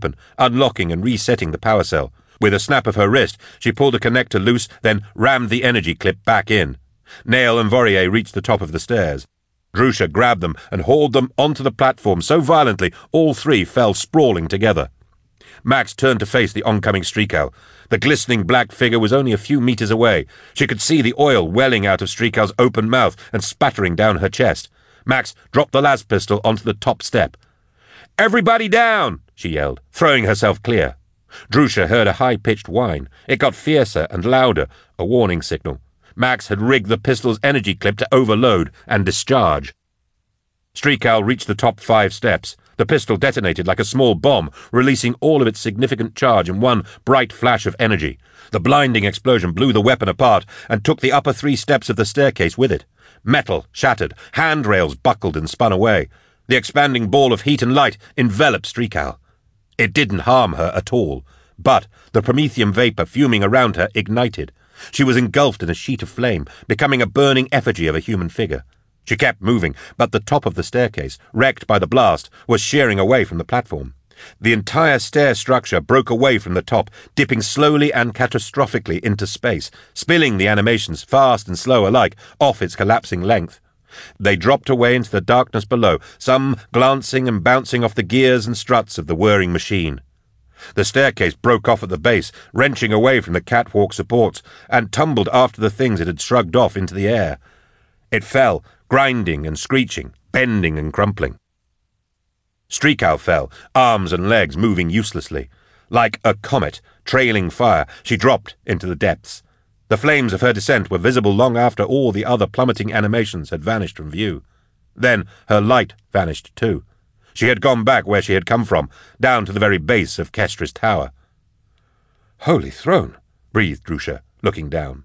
weapon, unlocking and resetting the power cell. With a snap of her wrist, she pulled the connector loose, then rammed the energy clip back in. Nayl and Voriet reached the top of the stairs. Drusher grabbed them and hauled them onto the platform so violently all three fell sprawling together. Max turned to face the oncoming Streakow. The glistening black figure was only a few meters away. She could see the oil welling out of Streakow's open mouth and spattering down her chest. Max dropped the las pistol onto the top step. Everybody down! She yelled, throwing herself clear. Drusher heard a high-pitched whine. It got fiercer and louder, a warning signal. Max had rigged the pistol's energy clip to overload and discharge. Streakow reached the top five steps. The pistol detonated like a small bomb, releasing all of its significant charge in one bright flash of energy. The blinding explosion blew the weapon apart and took the upper three steps of the staircase with it. Metal shattered, handrails buckled and spun away. The expanding ball of heat and light enveloped Streakow. It didn't harm her at all, but the promethium vapor fuming around her ignited. She was engulfed in a sheet of flame, becoming a burning effigy of a human figure. She kept moving, but the top of the staircase, wrecked by the blast, was shearing away from the platform. The entire stair structure broke away from the top, dipping slowly and catastrophically into space, spilling the animations, fast and slow alike, off its collapsing length. They dropped away into the darkness below, some glancing and bouncing off the gears and struts of the whirring machine. The staircase broke off at the base, wrenching away from the catwalk supports, and tumbled after the things it had shrugged off into the air. It fell, grinding and screeching, bending and crumpling. Streakow fell, arms and legs moving uselessly. Like a comet, trailing fire, she dropped into the depths. The flames of her descent were visible long after all the other plummeting animations had vanished from view. Then her light vanished too. She had gone back where she had come from, down to the very base of Kestra's tower. Holy throne, breathed Drusher, looking down.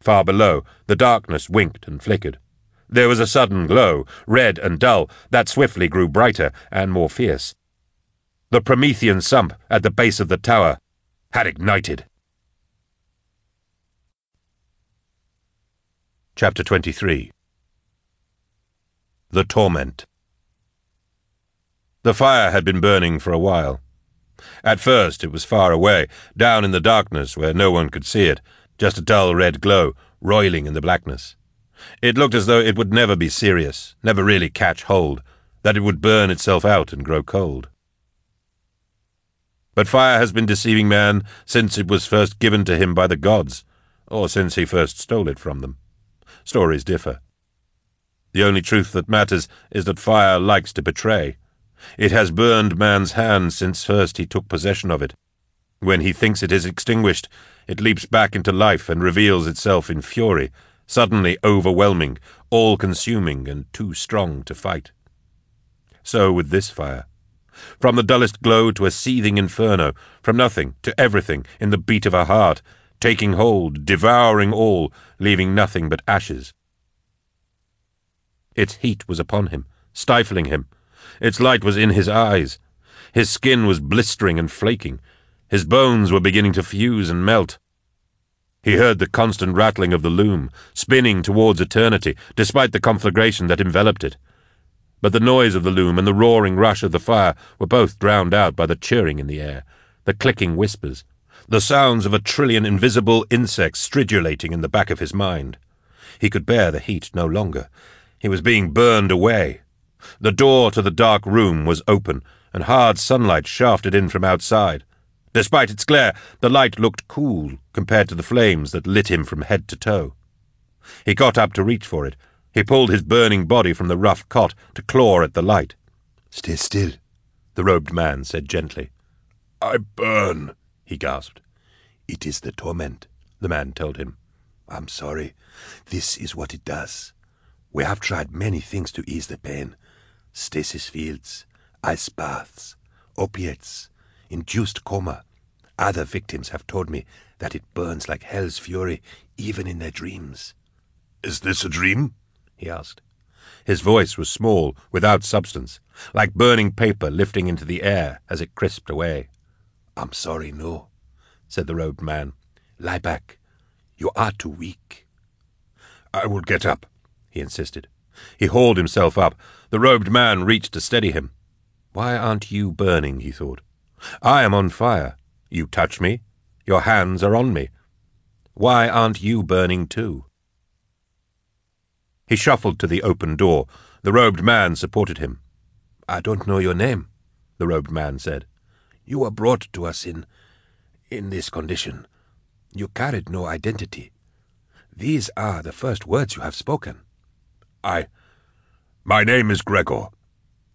Far below, the darkness winked and flickered. There was a sudden glow, red and dull, that swiftly grew brighter and more fierce. The Promethium sump at the base of the tower had ignited. Chapter 23 The Torment The fire had been burning for a while. At first it was far away, down in the darkness where no one could see it, just a dull red glow, roiling in the blackness. It looked as though it would never be serious, never really catch hold, that it would burn itself out and grow cold. But fire has been deceiving man since it was first given to him by the gods, or since he first stole it from them. Stories differ. The only truth that matters is that fire likes to betray. It has burned man's hand since first he took possession of it. When he thinks it is extinguished, it leaps back into life and reveals itself in fury, suddenly overwhelming, all consuming, and too strong to fight. So with this fire. From the dullest glow to a seething inferno, from nothing to everything in the beat of a heart, taking hold, devouring all, leaving nothing but ashes. Its heat was upon him, stifling him. Its light was in his eyes. His skin was blistering and flaking. His bones were beginning to fuse and melt. He heard the constant rattling of the loom, spinning towards eternity, despite the conflagration that enveloped it. But the noise of the loom and the roaring rush of the fire were both drowned out by the chirring in the air, the clicking whispers, the sounds of a trillion invisible insects stridulating in the back of his mind. He could bear the heat no longer. He was being burned away. The door to the dark room was open, and hard sunlight shafted in from outside. Despite its glare, the light looked cool compared to the flames that lit him from head to toe. He got up to reach for it. He pulled his burning body from the rough cot to claw at the light. Stay still, the robed man said gently. I burn, he gasped. It is the torment, the man told him. I'm sorry. This is what it does. We have tried many things to ease the pain stasis fields, ice baths, opiates, induced coma. Other victims have told me that it burns like hell's fury, even in their dreams. Is this a dream? he asked. His voice was small, without substance, like burning paper lifting into the air as it crisped away. I'm sorry, no, said the robed man. Lie back. You are too weak. I will get up, he insisted. He hauled himself up. The robed man reached to steady him. Why aren't you burning? he thought. I am on fire. You touch me. Your hands are on me. Why aren't you burning too? He shuffled to the open door. The robed man supported him. I don't know your name, the robed man said. You were brought to us in. in this condition. You carried no identity. These are the first words you have spoken. I. My name is Gregor.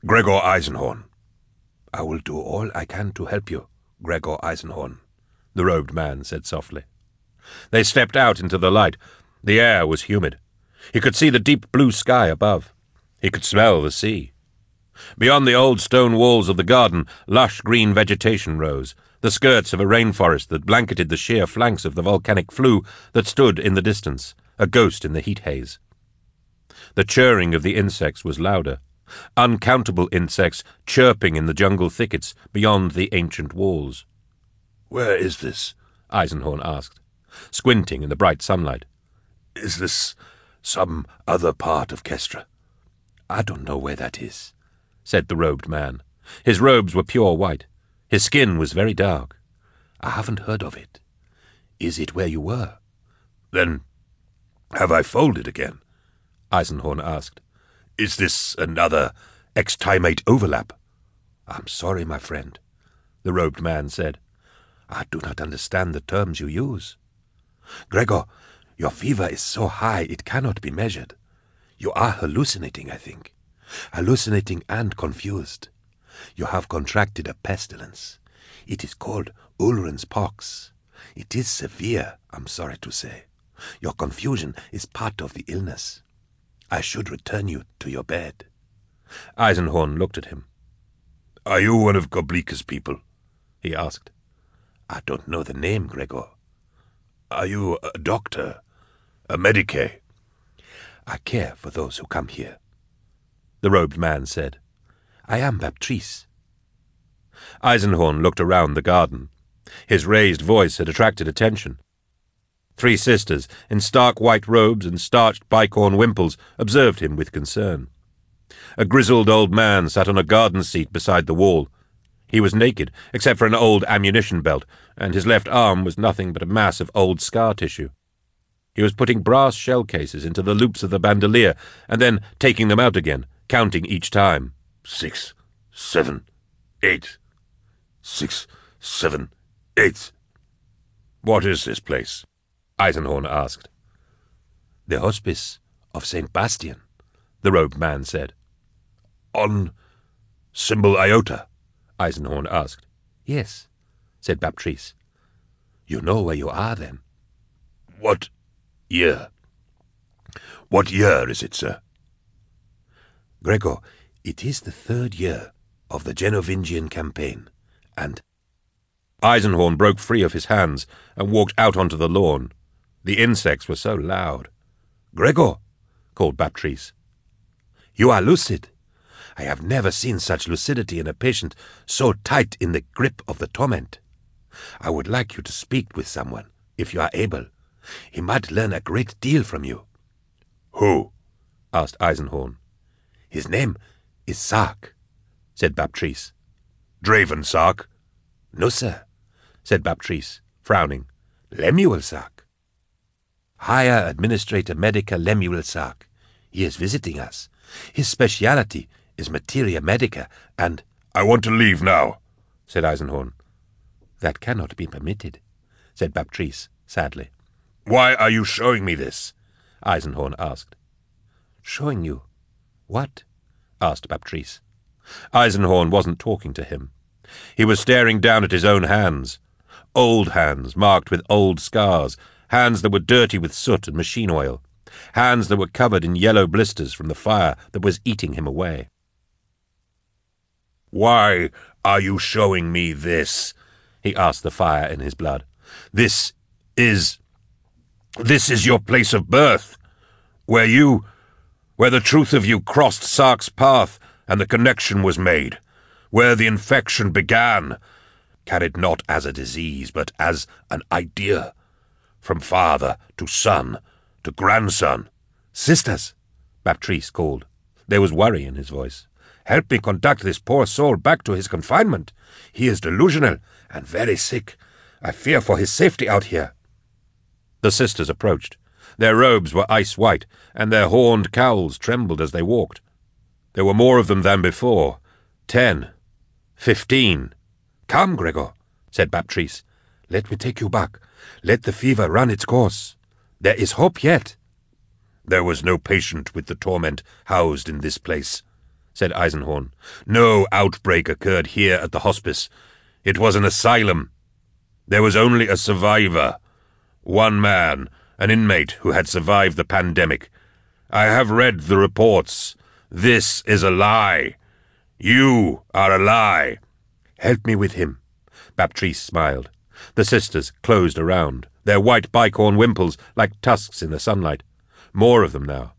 Gregor Eisenhorn. I will do all I can to help you, Gregor Eisenhorn, the robed man said softly. They stepped out into the light. The air was humid. He could see the deep blue sky above. He could smell the sea. Beyond the old stone walls of the garden, lush green vegetation rose, the skirts of a rainforest that blanketed the sheer flanks of the volcanic flue that stood in the distance, a ghost in the heat haze. The chirring of the insects was louder, uncountable insects chirping in the jungle thickets beyond the ancient walls. Where is this? Eisenhorn asked, squinting in the bright sunlight. Is this some other part of Kestra? I don't know where that is, said the robed man. His robes were pure white. His skin was very dark. I haven't heard of it. Is it where you were? Then have I folded again? Eisenhorn asked. Is this another extimate overlap? I'm sorry, my friend, the robed man said. I do not understand the terms you use. Gregor, your fever is so high it cannot be measured. You are hallucinating, I think. Hallucinating and confused. You have contracted a pestilence. It is called Ulrun's pox. It is severe, I'm sorry to say. Your confusion is part of the illness. I should return you to your bed. Eisenhorn looked at him. Are you one of Goblika's people? he asked. I don't know the name, Gregor. Are you a doctor? A medicae? I care for those who come here. The robed man said. I am Baptrice. Eisenhorn looked around the garden. His raised voice had attracted attention. Three sisters, in stark white robes and starched bicorn wimples, observed him with concern. A grizzled old man sat on a garden seat beside the wall. He was naked, except for an old ammunition belt, and his left arm was nothing but a mass of old scar tissue. He was putting brass shell cases into the loops of the bandolier, and then taking them out again, counting each time. Six, seven, eight. Six, seven, eight. What is this place? Eisenhorn asked. The hospice of St. Bastian, the robed man said. On symbol iota? Eisenhorn asked. Yes, said Baptrice. You know where you are, then? What year? What year is it, sir? Gregor, it is the third year of the Genovingian campaign, and... Eisenhorn broke free of his hands and walked out onto the lawn. The insects were so loud. Gregor, called Baptrice. You are lucid. I have never seen such lucidity in a patient so tight in the grip of the torment. I would like you to speak with someone, if you are able. He might learn a great deal from you. Who? asked Eisenhorn. His name is Sark, said Baptrice. Draven Sark? No, sir, said Baptrice, frowning. Lemuel Sark. Higher Administrator Medica Lemuel Sark. He is visiting us. His speciality is materia medica, and... I want to leave now, said Eisenhorn. That cannot be permitted, said Baptrice, sadly. Why are you showing me this? Eisenhorn asked. Showing you what? Asked Baptrice. Eisenhorn wasn't talking to him. He was staring down at his own hands. Old hands, marked with old scars, hands that were dirty with soot and machine oil, hands that were covered in yellow blisters from the fire that was eating him away. Why are you showing me this? he asked the fire in his blood. This is this is your place of birth, where you, where the truth of you crossed Sark's path and the connection was made, where the infection began, carried not as a disease, but as an idea, from father to son to grandson. Sisters, Baptrice called. There was worry in his voice. Help me conduct this poor soul back to his confinement. He is delusional and very sick. I fear for his safety out here. The sisters approached. Their robes were ice white, and their horned cowls trembled as they walked. There were more of them than before. Ten. Fifteen. Come, Gregor, said Baptiste. Let me take you back. Let the fever run its course. There is hope yet. There was no patient with the torment housed in this place, said Eisenhorn. No outbreak occurred here at the hospice. It was an asylum. There was only a survivor. One man, an inmate who had survived the pandemic. I have read the reports. This is a lie. You are a lie. Help me with him. Baptiste smiled. The sisters closed around, their white bicorn wimples like tusks in the sunlight. More of them now.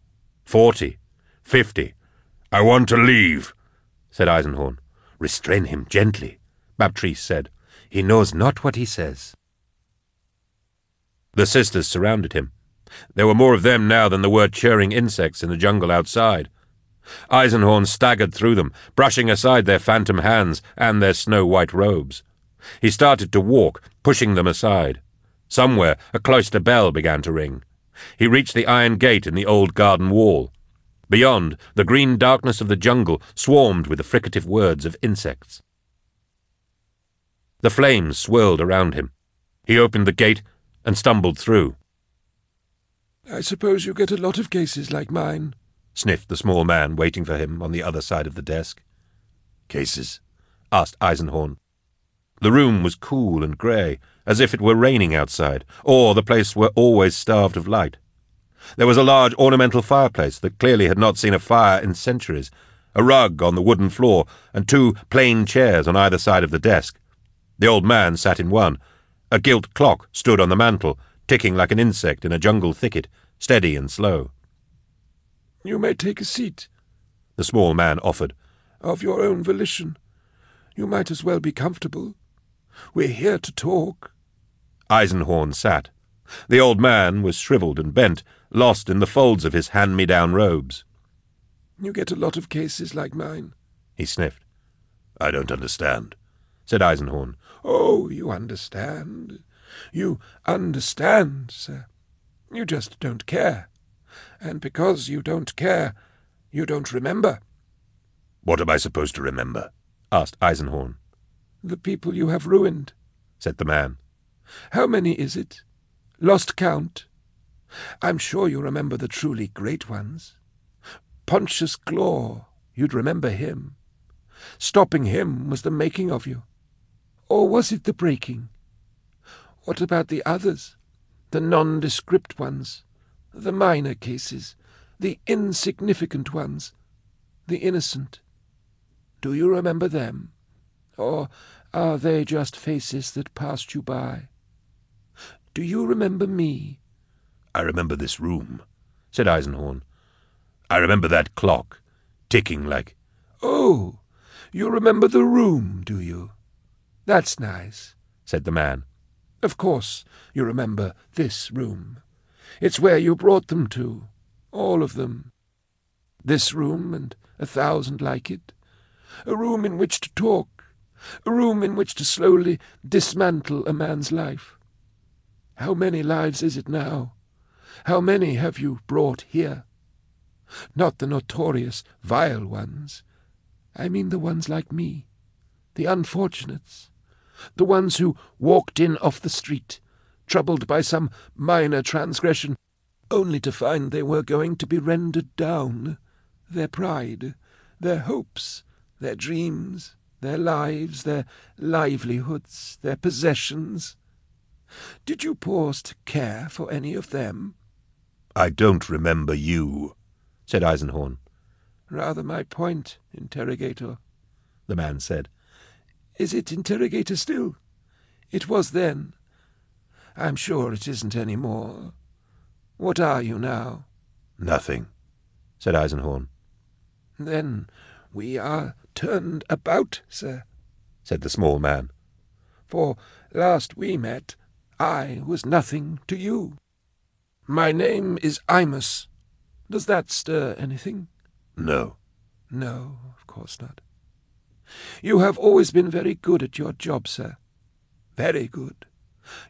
Forty. Fifty. I want to leave, said Eisenhorn. Restrain him gently, Baptiste said. He knows not what he says. The sisters surrounded him. There were more of them now than there were churring insects in the jungle outside. Eisenhorn staggered through them, brushing aside their phantom hands and their snow-white robes. He started to walk, pushing them aside. Somewhere a cloister bell began to ring. He reached the iron gate in the old garden wall. Beyond, the green darkness of the jungle swarmed with the fricative words of insects. The flames swirled around him. He opened the gate and stumbled through. I suppose you get a lot of cases like mine, sniffed the small man waiting for him on the other side of the desk. Cases? asked Eisenhorn. The room was cool and grey, as if it were raining outside, or the place were always starved of light. There was a large ornamental fireplace that clearly had not seen a fire in centuries, a rug on the wooden floor, and two plain chairs on either side of the desk. The old man sat in one. A gilt clock stood on the mantel, ticking like an insect in a jungle thicket, steady and slow. You may take a seat, the small man offered. Of your own volition. You might as well be comfortable. We're here to talk. Eisenhorn sat. The old man was shriveled and bent, lost in the folds of his hand-me-down robes. You get a lot of cases like mine, he sniffed. I don't understand, said Eisenhorn. Oh, you understand. You understand, sir. You just don't care. And because you don't care, you don't remember. What am I supposed to remember? asked Eisenhorn. The people you have ruined, said the man. How many is it? Lost count? I'm sure you remember the truly great ones. Pontius Glaw, you'd remember him. Stopping him was the making of you. Or was it the breaking? What about the others? The nondescript ones, the minor cases, the insignificant ones, the innocent. Do you remember them? Or are they just faces that passed you by? Do you remember me? I remember this room, said Eisenhorn. I remember that clock, ticking like. Oh, you remember the room, do you? That's nice, said the man. Of course, you remember this room. It's where you brought them to, all of them. This room and a thousand like it. A room in which to talk, a room in which to slowly dismantle a man's life. How many lives is it now? How many have you brought here? Not the notorious, vile ones. I mean the ones like me, the unfortunates, the ones who walked in off the street, troubled by some minor transgression, only to find they were going to be rendered down, their pride, their hopes, their dreams, their lives, their livelihoods, their possessions. Did you pause to care for any of them? I don't remember you, said Eisenhorn. Rather my point, interrogator, the man said. Is it interrogator still? It was then. I'm sure it isn't any more. What are you now? Nothing, said Eisenhorn. Then we are turned about, sir, said the small man. For last we met, I was nothing to you. My name is Imus. Does that stir anything? No. No, of course not. You have always been very good at your job, sir. Very good.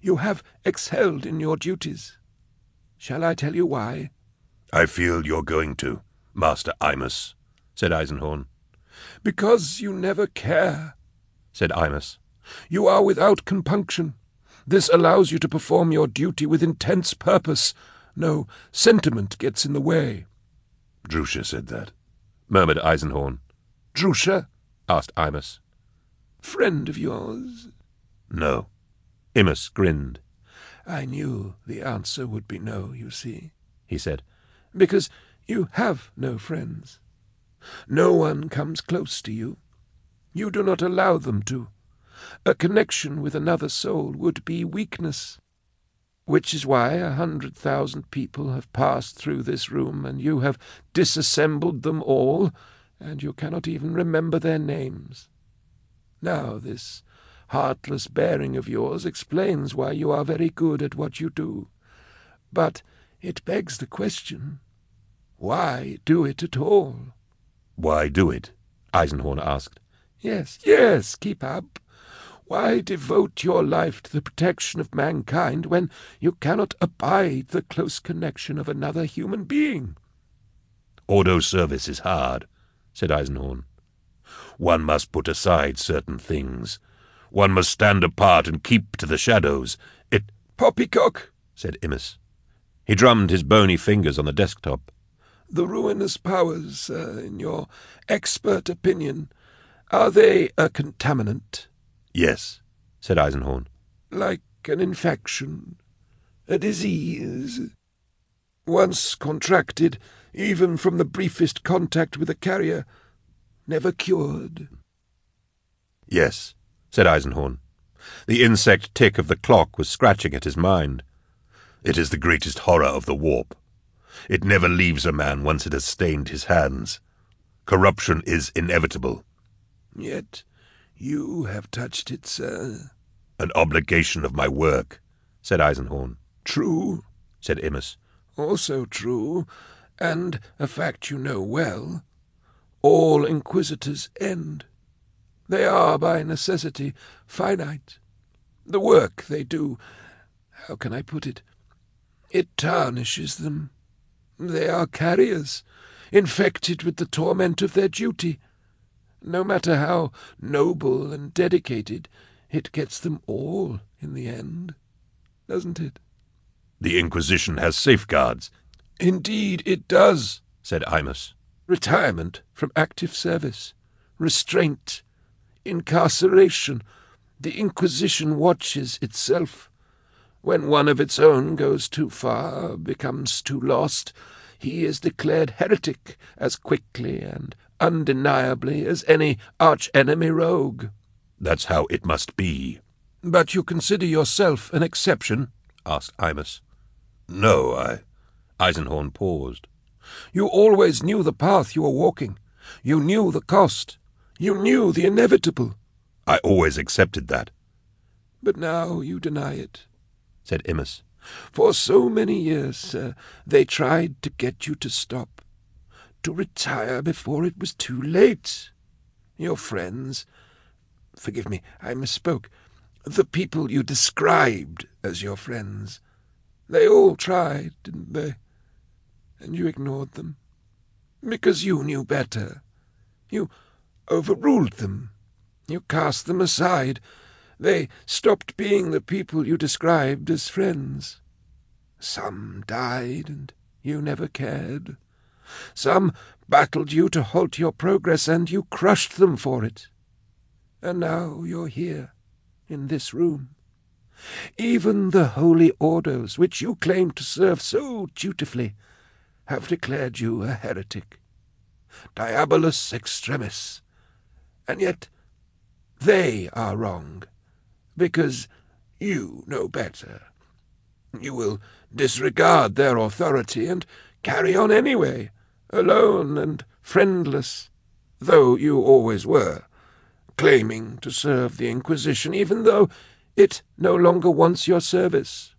You have excelled in your duties. Shall I tell you why? I feel you're going to, Master Imus, said Eisenhorn. Because you never care, said Imus. You are without compunction. This allows you to perform your duty with intense purpose. No sentiment gets in the way. Drusher said that, murmured Eisenhorn. Drusher? Asked Imus. Friend of yours? No. Imus grinned. I knew the answer would be no, you see, he said, because you have no friends. No one comes close to you. You do not allow them to. A connection with another soul would be weakness. Which is why a hundred thousand people have passed through this room, and you have disassembled them all, and you cannot even remember their names. Now this heartless bearing of yours explains why you are very good at what you do. But it begs the question, why do it at all? Why do it? Eisenhorn asked. Yes, yes, keep up. Why devote your life to the protection of mankind when you cannot abide the close connection of another human being? Ordo service is hard, said Eisenhorn. One must put aside certain things. One must stand apart and keep to the shadows. It... Poppycock, said Imus. He drummed his bony fingers on the desktop. The ruinous powers, uh, in your expert opinion, are they a contaminant? Yes, said Eisenhorn. Like an infection, a disease. Once contracted, even from the briefest contact with a carrier, never cured. Yes, said Eisenhorn. The insect tick of the clock was scratching at his mind. It is the greatest horror of the warp. It never leaves a man once it has stained his hands. Corruption is inevitable. Yet you have touched it, sir. An obligation of my work, said Eisenhorn. True, said Imus. Also true, and a fact you know well. All inquisitors end. They are, by necessity, finite. The work they do, how can I put it? It tarnishes them. They are carriers, infected with the torment of their duty. No matter how noble and dedicated, it gets them all in the end, doesn't it? The Inquisition has safeguards. Indeed it does, said Imus. Retirement from active service, restraint, incarceration. The Inquisition watches itself. When one of its own goes too far, becomes too lost, he is declared heretic as quickly and undeniably as any arch-enemy rogue. That's how it must be. But you consider yourself an exception? asked Imus. No, I... Eisenhorn paused. You always knew the path you were walking. You knew the cost. You knew the inevitable. I always accepted that. But now you deny it, said Imus. For so many years, sir, they tried to get you to stop, to retire before it was too late. Your friends, forgive me, I misspoke, the people you described as your friends, they all tried, didn't they? And you ignored them, because you knew better. You overruled them. You cast them aside. They stopped being the people you described as friends. Some died, and you never cared. Some battled you to halt your progress, and you crushed them for it. And now you're here, in this room. Even the holy orders, which you claim to serve so dutifully, have declared you a heretic. Diabolus extremis. And yet they are wrong, because you know better. You will disregard their authority and carry on anyway, alone and friendless, though you always were, claiming to serve the Inquisition, even though it no longer wants your service.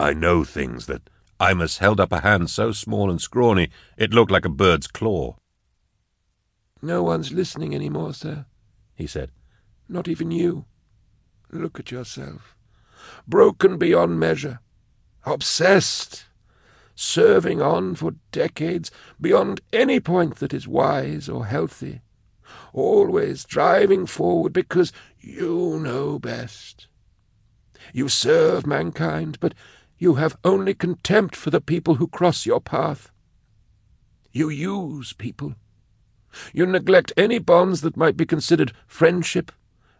I know things that Imus held up a hand so small and scrawny it looked like a bird's claw. No one's listening any more, sir, he said. Not even you. Look at yourself. Broken beyond measure. Obsessed. Serving on for decades beyond any point that is wise or healthy. Always driving forward because you know best. You serve mankind, but you have only contempt for the people who cross your path. You use people. You neglect any bonds that might be considered friendship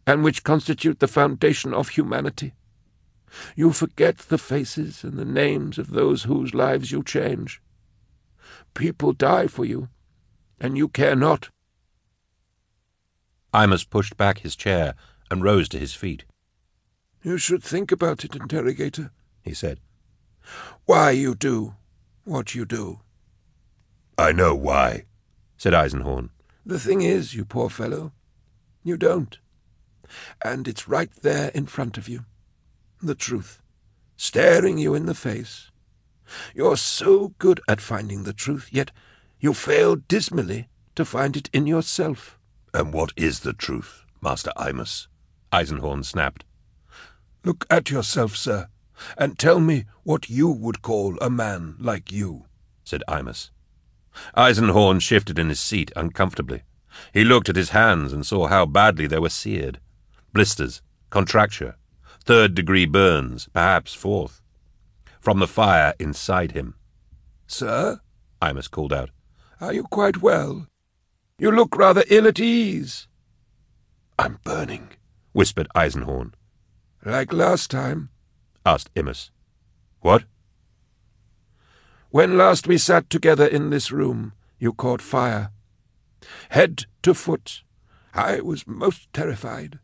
and which constitute the foundation of humanity. You forget the faces and the names of those whose lives you change. People die for you, and you care not. Imus pushed back his chair and rose to his feet. You should think about it, interrogator, he said. Why you do what you do. I know why, said Eisenhorn. The thing is, you poor fellow, you don't. And it's right there in front of you. The truth. Staring you in the face. You're so good at finding the truth, yet you fail dismally to find it in yourself. And what is the truth, Master Imus? Eisenhorn snapped. Look at yourself, sir, and tell me what you would call a man like you, said Imus. Eisenhorn shifted in his seat uncomfortably. He looked at his hands and saw how badly they were seared. Blisters, contracture, third degree burns, perhaps fourth. From the fire inside him. Sir? Imus called out. Are you quite well? You look rather ill at ease. I'm burning, whispered Eisenhorn. Like last time? Asked Imus. What? When last we sat together in this room, you caught fire. Head to foot, I was most terrified.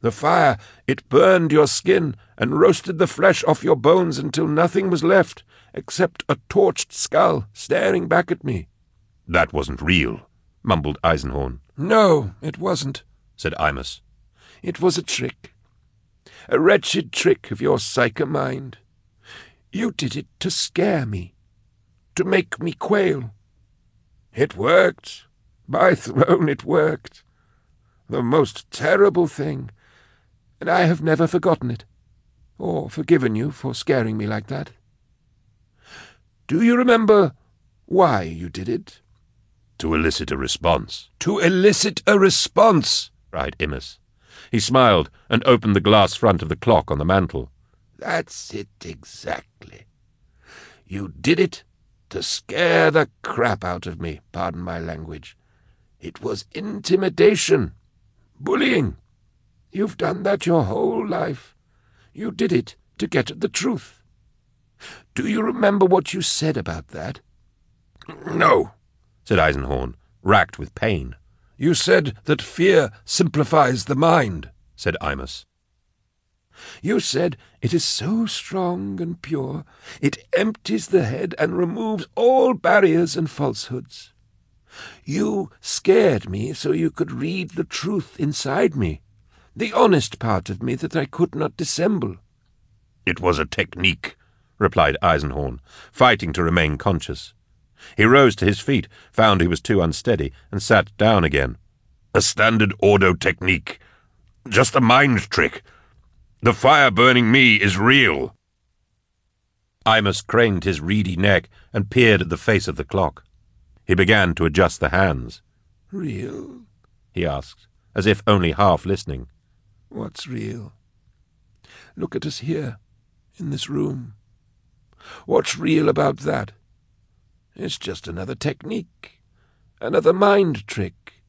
The fire, it burned your skin and roasted the flesh off your bones until nothing was left except a torched skull staring back at me. That wasn't real, mumbled Eisenhorn. No, it wasn't, said Imus. It was a trick. A wretched trick of your psyker mind. You did it to scare me to make me quail. It worked. By throne, it worked. The most terrible thing, and I have never forgotten it, or forgiven you for scaring me like that. Do you remember why you did it? To elicit a response. To elicit a response, cried Imus. He smiled and opened the glass front of the clock on the mantel. That's it exactly. You did it to scare the crap out of me, pardon my language. It was intimidation, bullying. You've done that your whole life. You did it to get at the truth. Do you remember what you said about that? No, said Eisenhorn, racked with pain. You said that fear simplifies the mind, said Imus. You said it is so strong and pure, it empties the head and removes all barriers and falsehoods. You scared me so you could read the truth inside me, the honest part of me that I could not dissemble. It was a technique, replied Eisenhorn, fighting to remain conscious. He rose to his feet, found he was too unsteady, and sat down again. A standard Ordo technique. Just a mind trick. The fire burning me is real. Imus craned his reedy neck and peered at the face of the clock. He began to adjust the hands. Real? he asked, as if only half listening. What's real? Look at us here, in this room. What's real about that? It's just another technique, another mind trick,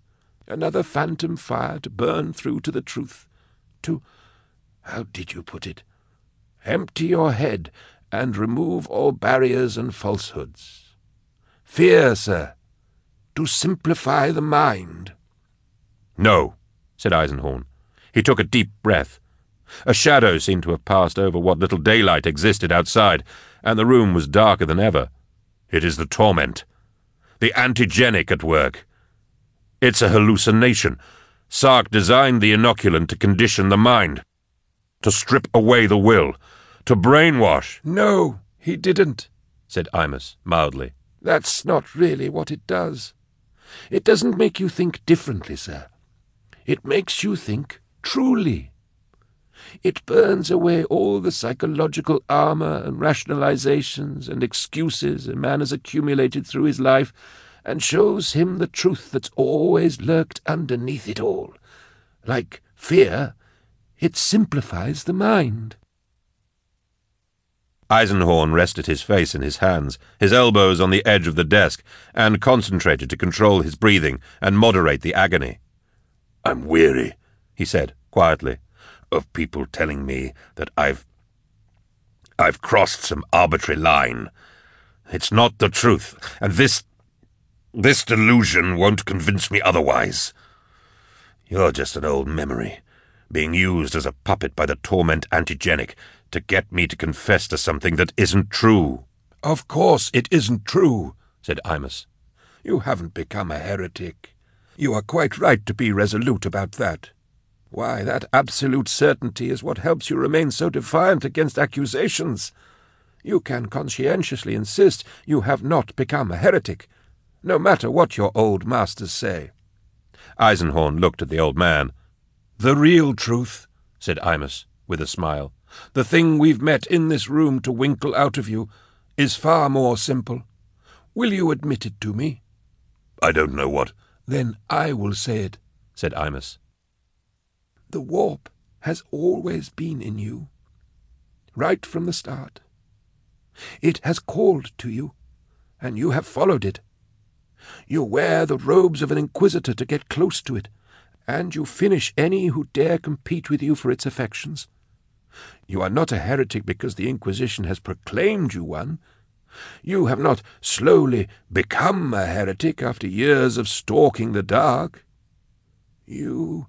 another phantom fire to burn through to the truth, to how did you put it? Empty your head and remove all barriers and falsehoods. Fear, sir, to simplify the mind. No, said Eisenhorn. He took a deep breath. A shadow seemed to have passed over what little daylight existed outside, and the room was darker than ever. It is the torment. The antigenic at work. It's a hallucination. Sark designed the inoculant to condition the mind to strip away the will, to brainwash. No, he didn't, said Imus mildly. That's not really what it does. It doesn't make you think differently, sir. It makes you think truly. It burns away all the psychological armour and rationalizations and excuses a man has accumulated through his life and shows him the truth that's always lurked underneath it all. Like fear, it simplifies the mind. Eisenhorn rested his face in his hands, his elbows on the edge of the desk, and concentrated to control his breathing and moderate the agony. I'm weary, he said quietly, of people telling me that I've. I've crossed some arbitrary line. It's not the truth, and this. this delusion won't convince me otherwise. You're just an old memory, being used as a puppet by the torment antigenic to get me to confess to something that isn't true. Of course it isn't true, said Imus. You haven't become a heretic. You are quite right to be resolute about that. Why, that absolute certainty is what helps you remain so defiant against accusations. You can conscientiously insist you have not become a heretic, no matter what your old masters say. Eisenhorn looked at the old man. The real truth, said Imus, with a smile, the thing we've met in this room to winkle out of you, is far more simple. Will you admit it to me? I don't know what. Then I will say it, said Imus. The warp has always been in you, right from the start. It has called to you, and you have followed it. You wear the robes of an inquisitor to get close to it, and you finish any who dare compete with you for its affections. You are not a heretic because the Inquisition has proclaimed you one. You have not slowly become a heretic after years of stalking the dark. You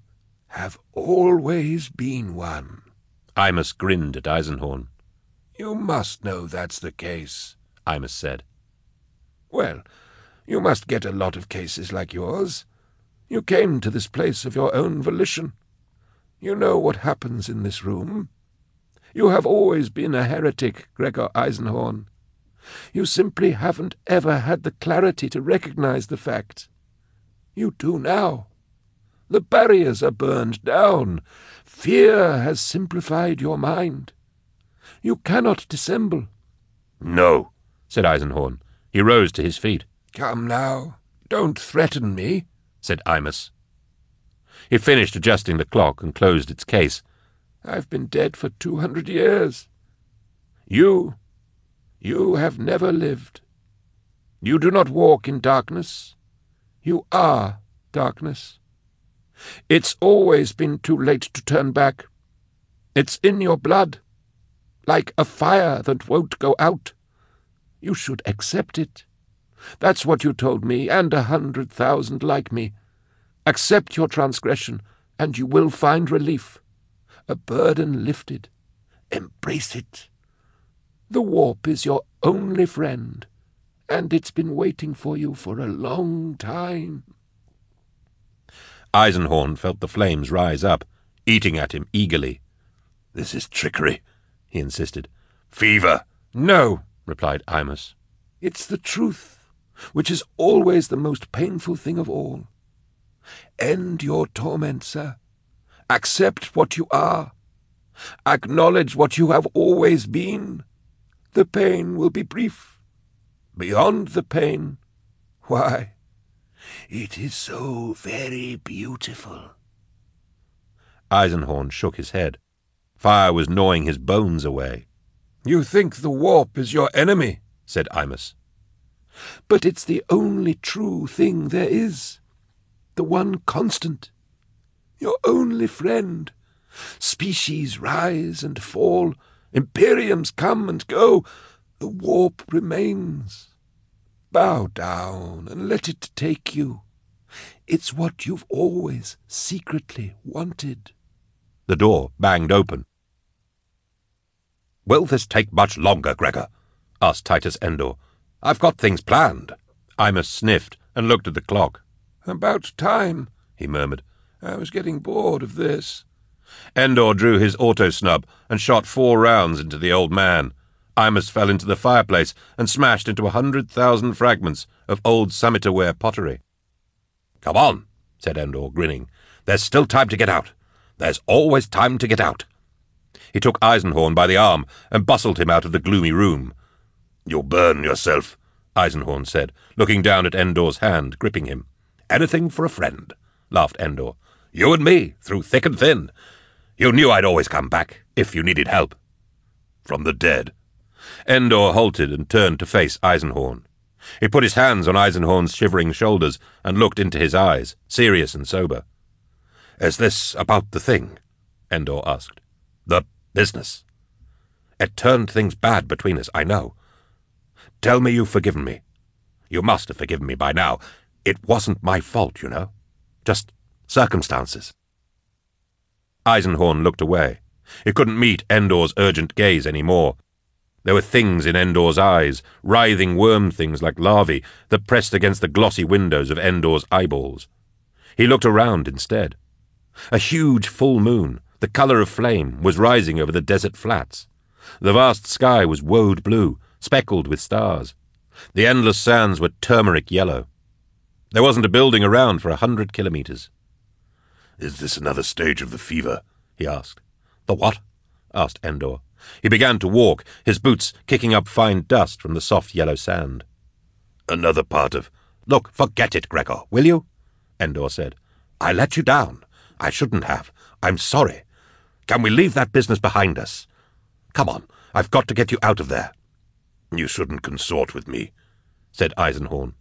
have always been one. Imus grinned at Eisenhorn. You must know that's the case, Imus said. Well, you must get a lot of cases like yours. You came to this place of your own volition. You know what happens in this room. You have always been a heretic, Gregor Eisenhorn. You simply haven't ever had the clarity to recognize the fact. You do now. The barriers are burned down. Fear has simplified your mind. You cannot dissemble. No, said Eisenhorn. He rose to his feet. Come now, don't threaten me, said Imus. He finished adjusting the clock and closed its case. I've been dead for two hundred years. You, you have never lived. You do not walk in darkness. You are darkness. It's always been too late to turn back. It's in your blood, like a fire that won't go out. You should accept it. That's what you told me, and a hundred thousand like me. Accept your transgression, and you will find relief a burden lifted. Embrace it. The warp is your only friend, and it's been waiting for you for a long time. Eisenhorn felt the flames rise up, eating at him eagerly. This is trickery, he insisted. Fever. No, replied Imus. It's the truth, which is always the most painful thing of all. End your torment, sir. Accept what you are. Acknowledge what you have always been. The pain will be brief. Beyond the pain, why, it is so very beautiful. Eisenhorn shook his head. Fire was gnawing his bones away. You think the warp is your enemy, said Imus. But it's the only true thing there is. The one constant your only friend. Species rise and fall, imperiums come and go, the warp remains. Bow down and let it take you. It's what you've always secretly wanted. The door banged open. Will this take much longer, Gregor? asked Titus Endor. I've got things planned. Imus sniffed and looked at the clock. About time, he murmured. I was getting bored of this. Endor drew his auto snub and shot four rounds into the old man. Imus fell into the fireplace and smashed into a hundred thousand fragments of old Samitaware pottery. Come on, said Endor, grinning. There's still time to get out. There's always time to get out. He took Eisenhorn by the arm and bustled him out of the gloomy room. You'll burn yourself, Eisenhorn said, looking down at Endor's hand, gripping him. Anything for a friend, laughed Endor. You and me, through thick and thin. You knew I'd always come back, if you needed help. From the dead. Endor halted and turned to face Eisenhorn. He put his hands on Eisenhorn's shivering shoulders and looked into his eyes, serious and sober. Is this about the thing? Endor asked. The business. It turned things bad between us, I know. Tell me you've forgiven me. You must have forgiven me by now. It wasn't my fault, you know. Just circumstances. Eisenhorn looked away. He couldn't meet Endor's urgent gaze any more. There were things in Endor's eyes, writhing worm things like larvae, that pressed against the glossy windows of Endor's eyeballs. He looked around instead. A huge full moon, the colour of flame, was rising over the desert flats. The vast sky was woad blue, speckled with stars. The endless sands were turmeric yellow. There wasn't a building around for a hundred kilometres. Is this another stage of the fever? he asked. The what? asked Endor. He began to walk, his boots kicking up fine dust from the soft yellow sand. Another part of. Look, forget it, Gregor, will you? Endor said. I let you down. I shouldn't have. I'm sorry. Can we leave that business behind us? Come on, I've got to get you out of there. You shouldn't consort with me, said Eisenhorn.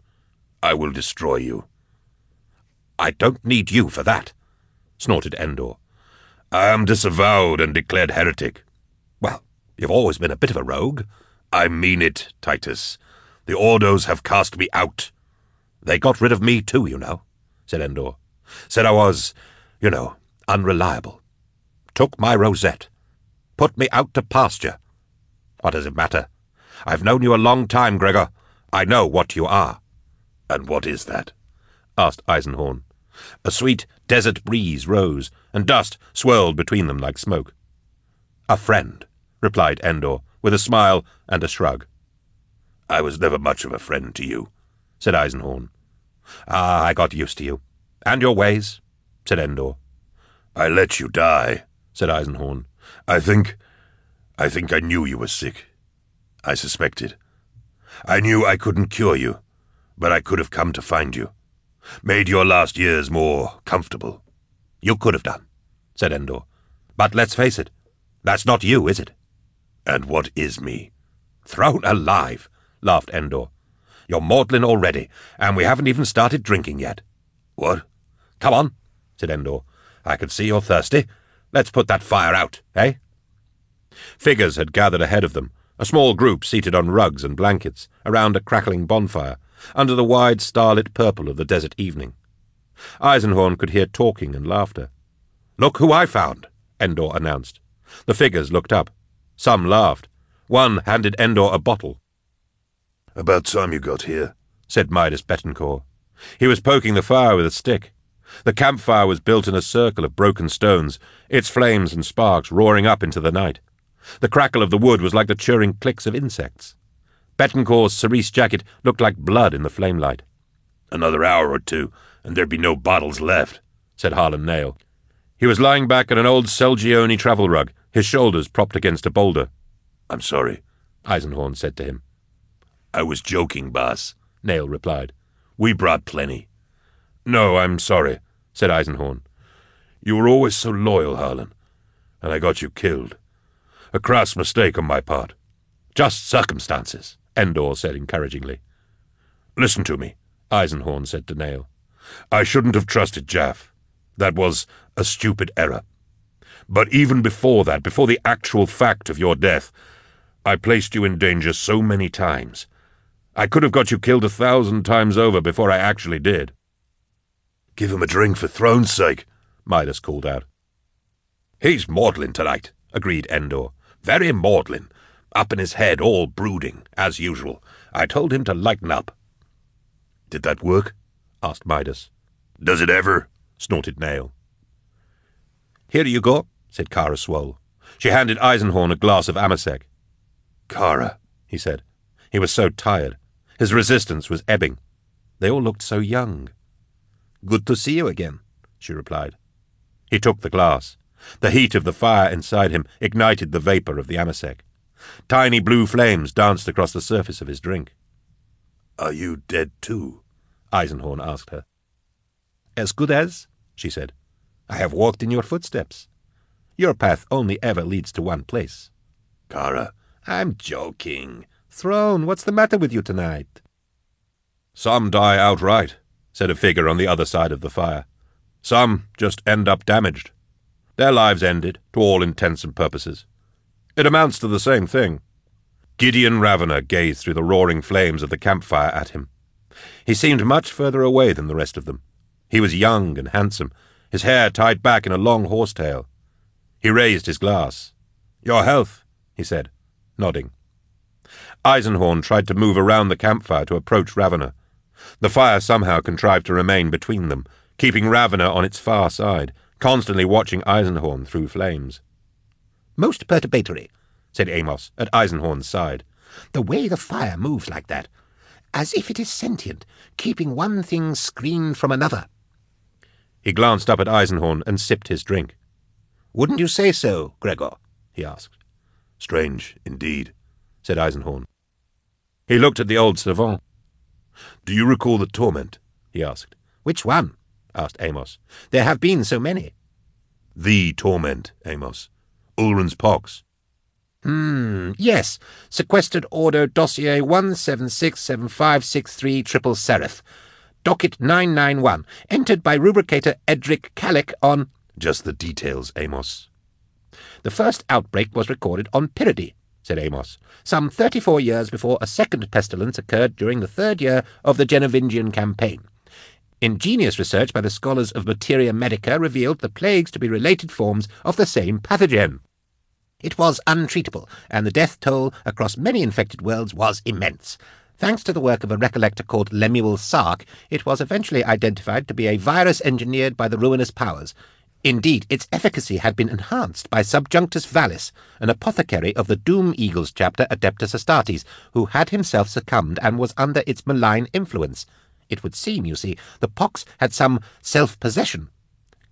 I will destroy you. I don't need you for that, snorted Endor. I am disavowed and declared heretic. You've always been a bit of a rogue. I mean it, Titus. The Ordos have cast me out. They got rid of me too, you know, said Endor. Said I was, you know, unreliable. Took my rosette. Put me out to pasture. What does it matter? I've known you a long time, Gregor. I know what you are. And what is that? asked Eisenhorn. A sweet desert breeze rose, and dust swirled between them like smoke. A friend, replied Endor, with a smile and a shrug. I was never much of a friend to you, said Eisenhorn. Ah, I got used to you. And your ways, said Endor. I let you die, said Eisenhorn. I think. I think I knew you were sick. I suspected. I knew I couldn't cure you, but I could have come to find you. Made your last years more comfortable. You could have done, said Endor. But let's face it, that's not you, is it? And what is me? Throne alive, laughed Endor. You're maudlin already, and we haven't even started drinking yet. What? Come on, said Endor. I can see you're thirsty. Let's put that fire out, eh? Figures had gathered ahead of them, a small group seated on rugs and blankets, around a crackling bonfire, under the wide starlit purple of the desert evening. Eisenhorn could hear talking and laughter. Look who I found, Endor announced. The figures looked up. Some laughed. One handed Endor a bottle. About time you got here, said Midas Betancore. He was poking the fire with a stick. The campfire was built in a circle of broken stones, its flames and sparks roaring up into the night. The crackle of the wood was like the churring clicks of insects. Betancore's cerise jacket looked like blood in the flame light. Another hour or two, and there'd be no bottles left, said Harlan Nayl. He was lying back on an old Selgione travel rug, his shoulders propped against a boulder. I'm sorry, Eisenhorn said to him. I was joking, boss, Nayl replied. We brought plenty. No, I'm sorry, said Eisenhorn. You were always so loyal, Harlan, and I got you killed. A crass mistake on my part. Just circumstances, Endor said encouragingly. Listen to me, Eisenhorn said to Nayl. I shouldn't have trusted Jaff. That was a stupid error. But even before that, before the actual fact of your death, I placed you in danger so many times. I could have got you killed a thousand times over before I actually did. Give him a drink for throne's sake, Midas called out. He's maudlin tonight, agreed Endor. Very maudlin. Up in his head, all brooding, as usual. I told him to lighten up. Did that work? asked Midas. Does it ever? snorted Nayl. Here you go, said Kara Swole. She handed Eisenhorn a glass of Amasec. Kara, he said. He was so tired. His resistance was ebbing. They all looked so young. Good to see you again, she replied. He took the glass. The heat of the fire inside him ignited the vapour of the amasec. Tiny blue flames danced across the surface of his drink. Are you dead too? Eisenhorn asked her. As good as, she said. I have walked in your footsteps. Your path only ever leads to one place. Kara. I'm joking. Throne, what's the matter with you tonight? Some die outright, said a figure on the other side of the fire. Some just end up damaged. Their lives ended, to all intents and purposes. It amounts to the same thing. Gideon Ravenor gazed through the roaring flames of the campfire at him. He seemed much further away than the rest of them. He was young and handsome, his hair tied back in a long horsetail. He raised his glass. Your health, he said, nodding. Eisenhorn tried to move around the campfire to approach Ravenor. The fire somehow contrived to remain between them, keeping Ravenor on its far side, constantly watching Eisenhorn through flames. Most perturbatory, said Aemos, at Eisenhorn's side. The way the fire moves like that, as if it is sentient, keeping one thing screened from another. He glanced up at Eisenhorn and sipped his drink. Wouldn't you say so, Gregor? he asked. Strange, indeed, said Eisenhorn. He looked at the old savant. Do you recall the torment? he asked. Which one? asked Aemos. There have been so many. The torment, Aemos. Ulrun's pox. Hmm, yes. Sequestered Order Dossier 1767563 Triple serif. Docket 991. Entered by rubricator Edric Kalek on... Just the details, Aemos. The first outbreak was recorded on Pyrrhide, said Aemos, some thirty-four years before a second pestilence occurred during the third year of the Genovingian campaign. Ingenious research by the scholars of Materia Medica revealed the plagues to be related forms of the same pathogen. It was untreatable, and the death toll across many infected worlds was immense. Thanks to the work of a recollector called Lemuel Sark, it was eventually identified to be a virus engineered by the ruinous powers. Indeed, its efficacy had been enhanced by Subjunctus Vallis, an apothecary of the Doom Eagles chapter Adeptus Astartes, who had himself succumbed and was under its malign influence. It would seem, you see, the pox had some self-possession.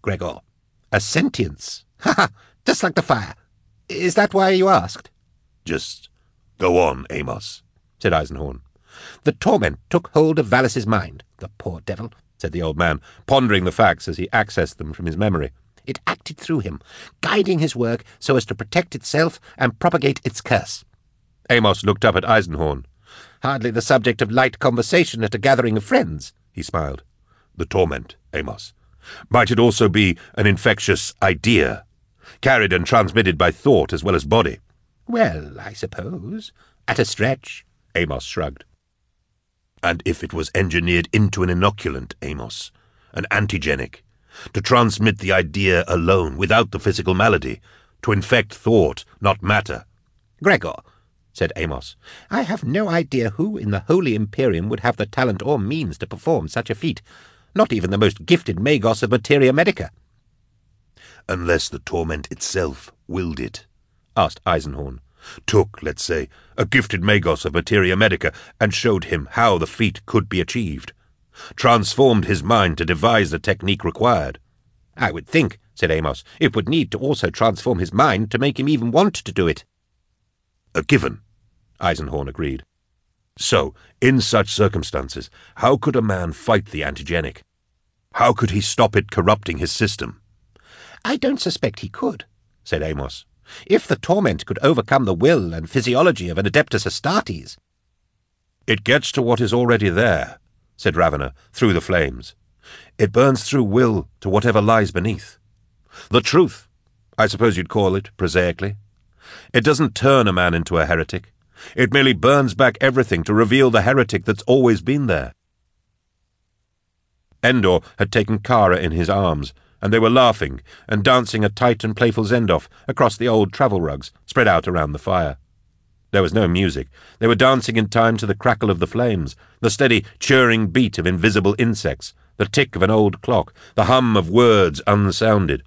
Gregor. A sentience. Ha ha! Just like the fire. Is that why you asked? Just go on, Aemos, said Eisenhorn. The torment took hold of Vallis's mind. The poor devil, said the old man, pondering the facts as he accessed them from his memory. It acted through him, guiding his work so as to protect itself and propagate its curse. Aemos looked up at Eisenhorn. Hardly the subject of light conversation at a gathering of friends, he smiled. The torment, Aemos. Might it also be an infectious idea, carried and transmitted by thought as well as body? Well, I suppose. At a stretch, Aemos shrugged. And if it was engineered into an inoculant, Aemos, an antigenic, to transmit the idea alone, without the physical malady, to infect thought, not matter? Gregor, said Aemos. I have no idea who in the Holy Imperium would have the talent or means to perform such a feat. Not even the most gifted Magos of Materia Medica. Unless the torment itself willed it, asked Eisenhorn. Took, let's say, a gifted Magos of Materia Medica and showed him how the feat could be achieved. Transformed his mind to devise the technique required. I would think, said Aemos, it would need to also transform his mind to make him even want to do it. A given, Eisenhorn agreed. So, in such circumstances, how could a man fight the antigenic? How could he stop it corrupting his system? I don't suspect he could, said Aemos. If the torment could overcome the will and physiology of an Adeptus Astartes. It gets to what is already there, said Ravenor, through the flames. It burns through will to whatever lies beneath. The truth, I suppose you'd call it, prosaically. It doesn't turn a man into a heretic. It merely burns back everything to reveal the heretic that's always been there. Endor had taken Kara in his arms, and they were laughing and dancing a tight and playful zendoff across the old travel rugs spread out around the fire. There was no music. They were dancing in time to the crackle of the flames, the steady churring beat of invisible insects, the tick of an old clock, the hum of words unsounded.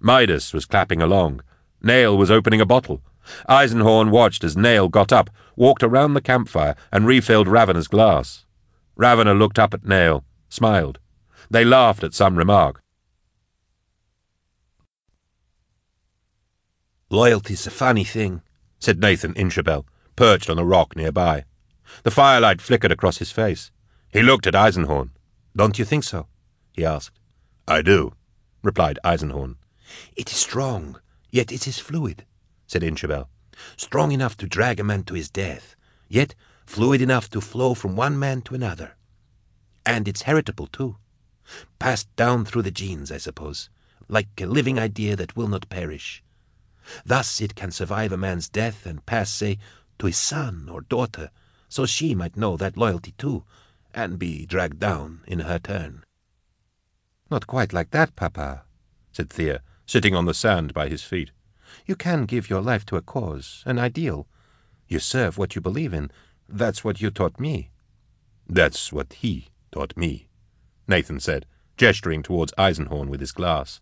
Midas was clapping along. Nayl was opening a bottle. Eisenhorn watched as Nayl got up, walked around the campfire, and refilled Ravenor's glass. Ravenor looked up at Nayl, smiled. They laughed at some remark. Loyalty's a funny thing, said Nathan Inshabel, perched on a rock nearby. The firelight flickered across his face. He looked at Eisenhorn. Don't you think so? he asked. I do, replied Eisenhorn. It is strong, yet it is fluid, said Inshabel. Strong enough to drag a man to his death, yet fluid enough to flow from one man to another. And it's heritable, too. Passed down through the genes, I suppose, like a living idea that will not perish. Thus it can survive a man's death and pass, say, to his son or daughter, so she might know that loyalty too, and be dragged down in her turn. Not quite like that, Papa, said Thea, sitting on the sand by his feet. You can give your life to a cause, an ideal. You serve what you believe in. That's what you taught me. That's what he taught me, Nathan said, gesturing towards Eisenhorn with his glass.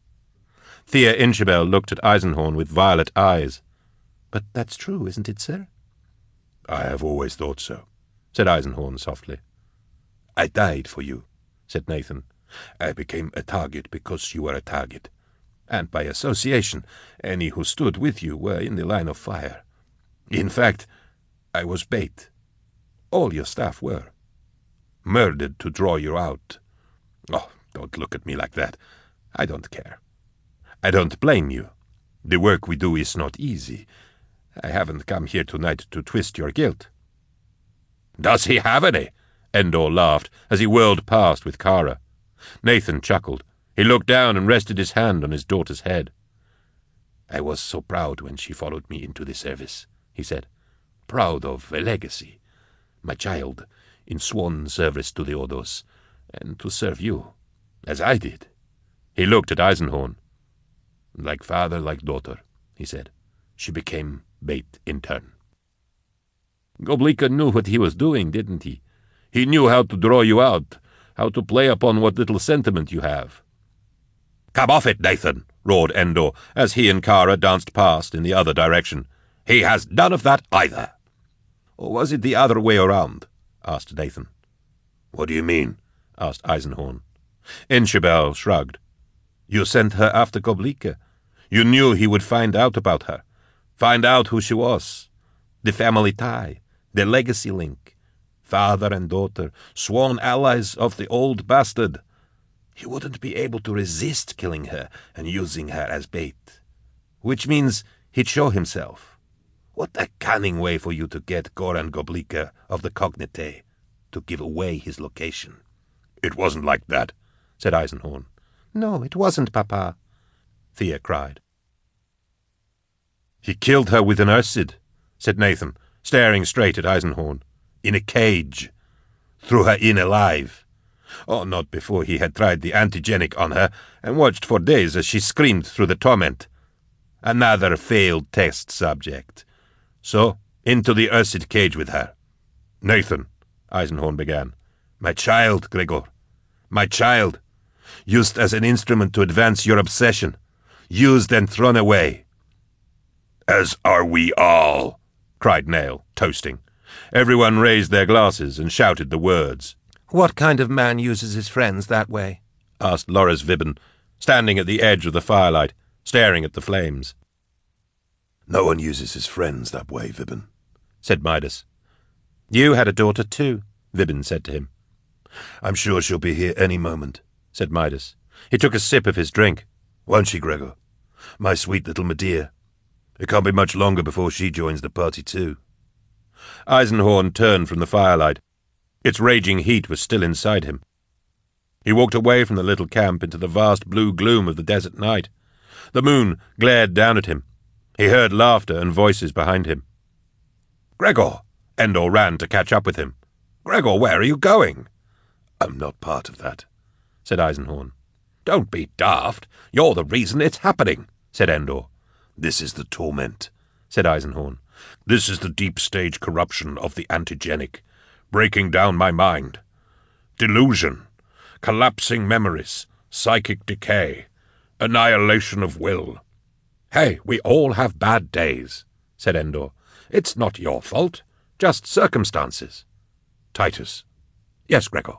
Thea Inshabel looked at Eisenhorn with violet eyes. But that's true, isn't it, sir? I have always thought so, said Eisenhorn softly. I died for you, said Nathan. I became a target because you were a target. And by association, any who stood with you were in the line of fire. In fact, I was bait. All your staff were. Murdered to draw you out. Oh, don't look at me like that. I don't care. I don't blame you. The work we do is not easy. I haven't come here tonight to twist your guilt. Does he have any? Endor laughed as he whirled past with Kara. Nathan chuckled. He looked down and rested his hand on his daughter's head. I was so proud when she followed me into the service, he said. Proud of a legacy. My child, in sworn service to the Ordos, and to serve you, as I did. He looked at Eisenhorn. Like father, like daughter, he said. She became bait in turn. Gobleka knew what he was doing, didn't he? He knew how to draw you out, how to play upon what little sentiment you have. Come off it, Nathan, roared Endor, as he and Kara danced past in the other direction. He has none of that either. Or was it the other way around? asked Nathan. What do you mean? asked Eisenhorn. Inshabel shrugged. You sent her after Gobleka. You knew he would find out about her, find out who she was, the family tie, the legacy link, father and daughter, sworn allies of the old bastard. He wouldn't be able to resist killing her and using her as bait. Which means he'd show himself. What a cunning way for you to get Goran Gobleka of the Cognitae to give away his location. It wasn't like that, said Eisenhorn. No, it wasn't, Papa. Thea cried. He killed her with an Ursid, said Nathan, staring straight at Eisenhorn. In a cage. Threw her in alive. Oh, not before he had tried the antigenic on her and watched for days as she screamed through the torment. Another failed test subject. So, into the Ursid cage with her. Nathan, Eisenhorn began. My child, Gregor. My child used as an instrument to advance your obsession, used and thrown away. As are we all, cried Nayl, toasting. Everyone raised their glasses and shouted the words. What kind of man uses his friends that way? asked Loris Vibben, standing at the edge of the firelight, staring at the flames. No one uses his friends that way, Vibben, said Midas. You had a daughter too, Vibben said to him. I'm sure she'll be here any moment, said Midas. He took a sip of his drink. Won't she, Gregor? My sweet little Medea. It can't be much longer before she joins the party, too. Eisenhorn turned from the firelight. Its raging heat was still inside him. He walked away from the little camp into the vast blue gloom of the desert night. The moon glared down at him. He heard laughter and voices behind him. Gregor! Endor ran to catch up with him. Gregor, where are you going? I'm not part of that said Eisenhorn. Don't be daft. You're the reason it's happening, said Endor. This is the torment, said Eisenhorn. This is the deep stage corruption of the antigenic, breaking down my mind. Delusion, collapsing memories, psychic decay, annihilation of will. Hey, we all have bad days, said Endor. It's not your fault, just circumstances. Titus. Yes, Gregor.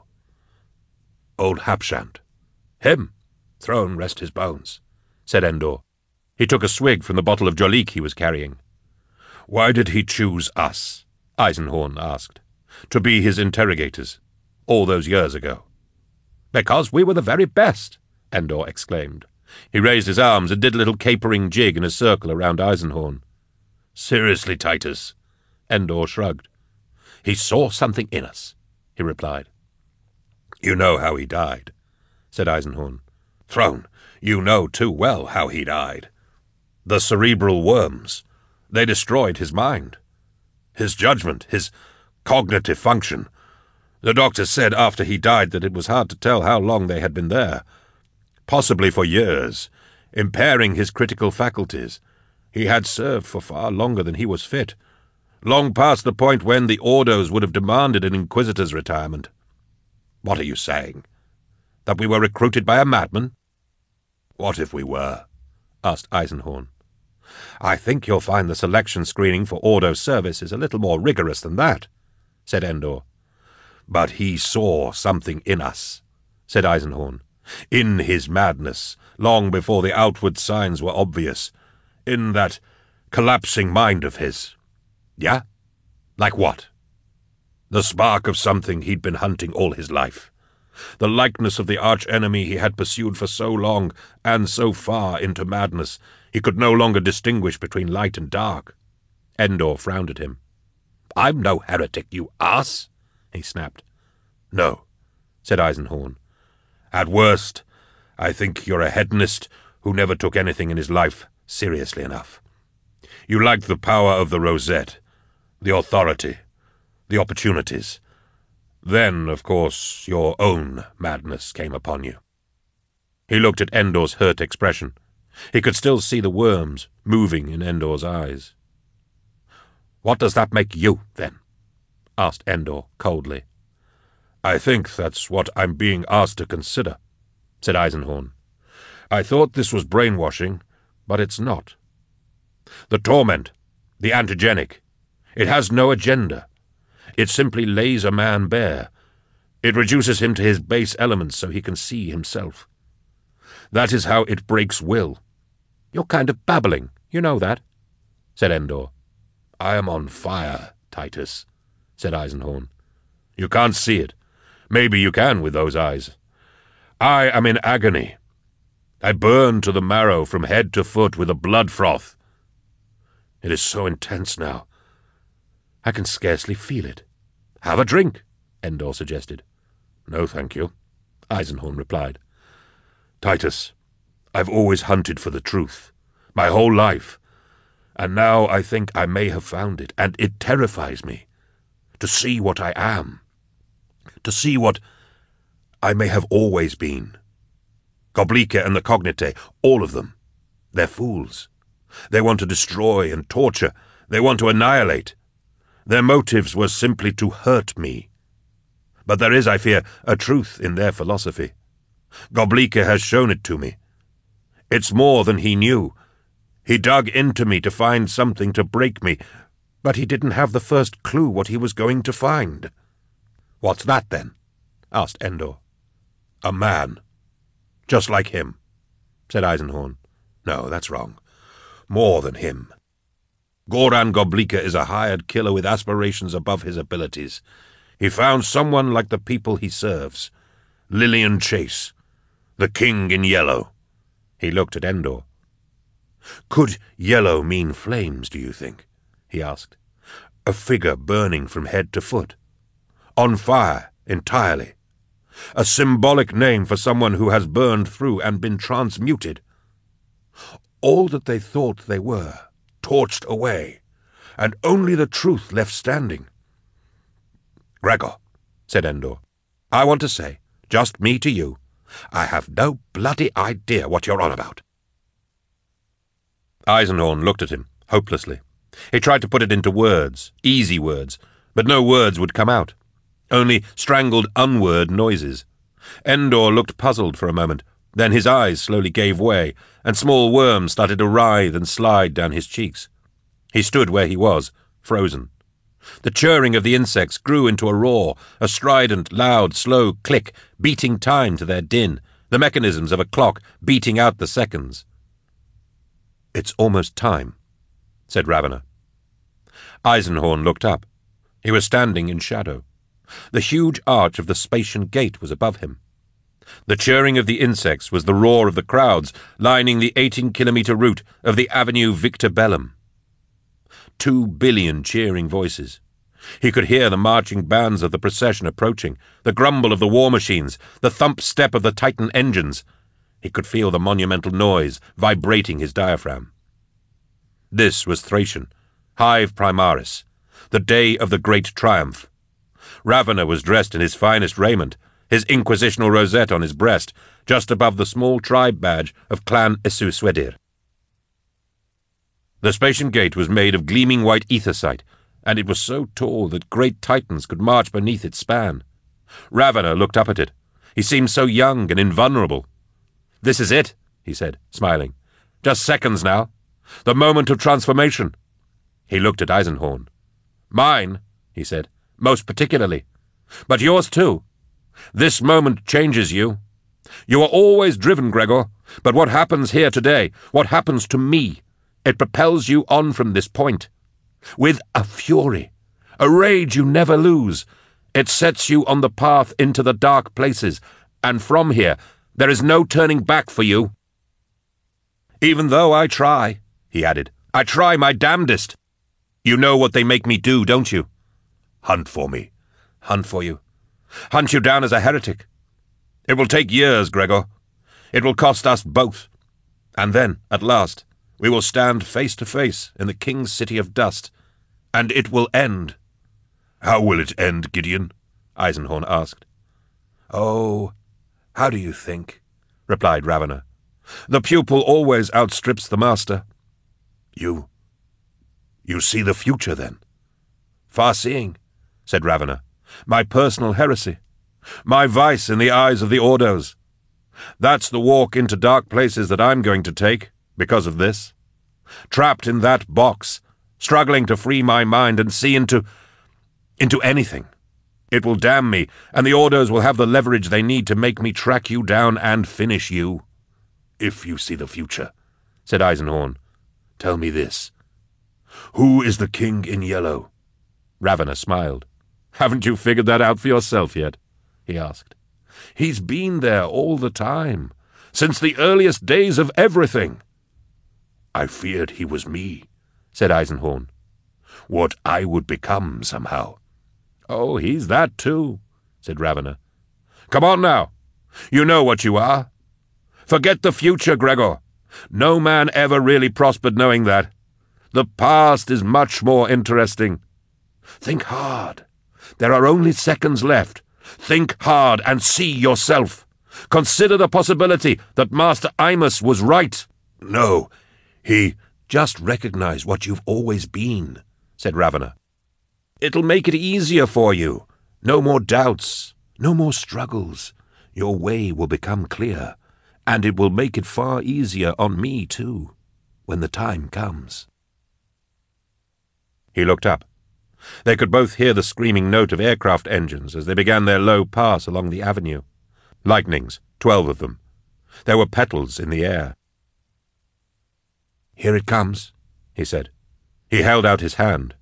Old Hapshant, Him. Throne rest his bones, said Endor. He took a swig from the bottle of Jolik he was carrying. Why did he choose us? Eisenhorn asked. To be his interrogators, all those years ago. Because we were the very best, Endor exclaimed. He raised his arms and did a little capering jig in a circle around Eisenhorn. Seriously, Titus? Endor shrugged. He saw something in us, he replied. You know how he died, said Eisenhorn. Throne, you know too well how he died. The cerebral worms. They destroyed his mind. His judgment, his cognitive function. The doctors said after he died that it was hard to tell how long they had been there. Possibly for years, impairing his critical faculties. He had served for far longer than he was fit, long past the point when the Ordos would have demanded an Inquisitor's retirement. What are you saying? That we were recruited by a madman? What if we were? asked Eisenhorn. I think you'll find the selection screening for Ordo service is a little more rigorous than that, said Endor. But he saw something in us, said Eisenhorn. In his madness, long before the outward signs were obvious. In that collapsing mind of his. Yeah? Like what? The spark of something he'd been hunting all his life. The likeness of the arch-enemy he had pursued for so long and so far into madness, he could no longer distinguish between light and dark. Endor frowned at him. I'm no heretic, you ass, he snapped. No, said Eisenhorn. At worst, I think you're a hedonist who never took anything in his life seriously enough. You liked the power of the rosette, the authority, the opportunities. Then, of course, your own madness came upon you. He looked at Endor's hurt expression. He could still see the worms moving in Endor's eyes. What does that make you, then? asked Endor coldly. I think that's what I'm being asked to consider, said Eisenhorn. I thought this was brainwashing, but it's not. The torment, the antigenic, it has no agenda. It simply lays a man bare. It reduces him to his base elements so he can see himself. That is how it breaks will. You're kind of babbling, you know that, said Endor. I am on fire, Titus, said Eisenhorn. You can't see it. Maybe you can with those eyes. I am in agony. I burn to the marrow from head to foot with a blood froth. It is so intense now. I can scarcely feel it. Have a drink, Endor suggested. No, thank you, Eisenhorn replied. Titus, I've always hunted for the truth, my whole life, and now I think I may have found it, and it terrifies me. To see what I am. To see what I may have always been. Gobleka and the Cognitae, all of them. They're fools. They want to destroy and torture. They want to annihilate. Their motives were simply to hurt me. But there is, I fear, a truth in their philosophy. Gobleka has shown it to me. It's more than he knew. He dug into me to find something to break me, but he didn't have the first clue what he was going to find. What's that, then? asked Endor. A man. Just like him, said Eisenhorn. No, that's wrong. More than him. Goran Gobleka is a hired killer with aspirations above his abilities. He found someone like the people he serves. Lilean Chase. The king in yellow. He looked at Endor. Could yellow mean flames, do you think? he asked. A figure burning from head to foot. On fire, entirely. A symbolic name for someone who has burned through and been transmuted. All that they thought they were, torched away, and only the truth left standing. Gregor, said Endor, I want to say, just me to you, I have no bloody idea what you're on about. Eisenhorn looked at him, hopelessly. He tried to put it into words, easy words, but no words would come out. Only strangled unword noises. Endor looked puzzled for a moment. Then his eyes slowly gave way, and small worms started to writhe and slide down his cheeks. He stood where he was, frozen. The churring of the insects grew into a roar, a strident, loud, slow click, beating time to their din, the mechanisms of a clock beating out the seconds. It's almost time, said Ravenor. Eisenhorn looked up. He was standing in shadow. The huge arch of the Spatian gate was above him. The chirring of the insects was the roar of the crowds lining the 18 kilometre route of the Avenue Victor Bellum. Two billion cheering voices. He could hear the marching bands of the procession approaching, the grumble of the war machines, the thump step of the Titan engines. He could feel the monumental noise vibrating his diaphragm. This was Thracian, Hive Primaris, the day of the great triumph. Ravenor was dressed in his finest raiment, his inquisitional rosette on his breast, just above the small tribe badge of Clan Esuswedir. The Spatian gate was made of gleaming white etherite, and it was so tall that great titans could march beneath its span. Ravenor looked up at it. He seemed so young and invulnerable. This is it, he said, smiling. Just seconds now. The moment of transformation. He looked at Eisenhorn. Mine, he said, most particularly. But yours too. This moment changes you. You are always driven, Gregor, but what happens here today, what happens to me, it propels you on from this point. With a fury, a rage you never lose. It sets you on the path into the dark places, and from here there is no turning back for you. Even though I try, he added, I try my damnedest. You know what they make me do, don't you? Hunt for me. Hunt for you. Hunt you down as a heretic. It will take years, Gregor. It will cost us both. And then, at last, we will stand face to face in the King's City of Dust, and it will end. How will it end, Gideon? Eisenhorn asked. Oh, how do you think? replied Ravenor. The pupil always outstrips the master. You. You see the future, then? Far seeing, said Ravenor. My personal heresy. My vice in the eyes of the Ordos. That's the walk into dark places that I'm going to take, because of this. Trapped in that box, struggling to free my mind and see into. into anything. It will damn me, and the Ordos will have the leverage they need to make me track you down and finish you. If you see the future, said Eisenhorn, tell me this. Who is the king in yellow? Ravenor smiled. Haven't you figured that out for yourself yet? he asked. He's been there all the time, since the earliest days of everything. I feared he was me, said Eisenhorn. What I would become somehow. Oh, he's that too, said Ravenor. Come on now. You know what you are. Forget the future, Gregor. No man ever really prospered knowing that. The past is much more interesting. Think hard. There are only seconds left. Think hard and see yourself. Consider the possibility that Master Imus was right. No, he. Just recognize what you've always been, said Ravenor. It'll make it easier for you. No more doubts, no more struggles. Your way will become clear, and it will make it far easier on me, too, when the time comes. He looked up. They could both hear the screaming note of aircraft engines as they began their low pass along the avenue. Lightnings, twelve of them. There were petals in the air. Here it comes, he said. He held out his hand.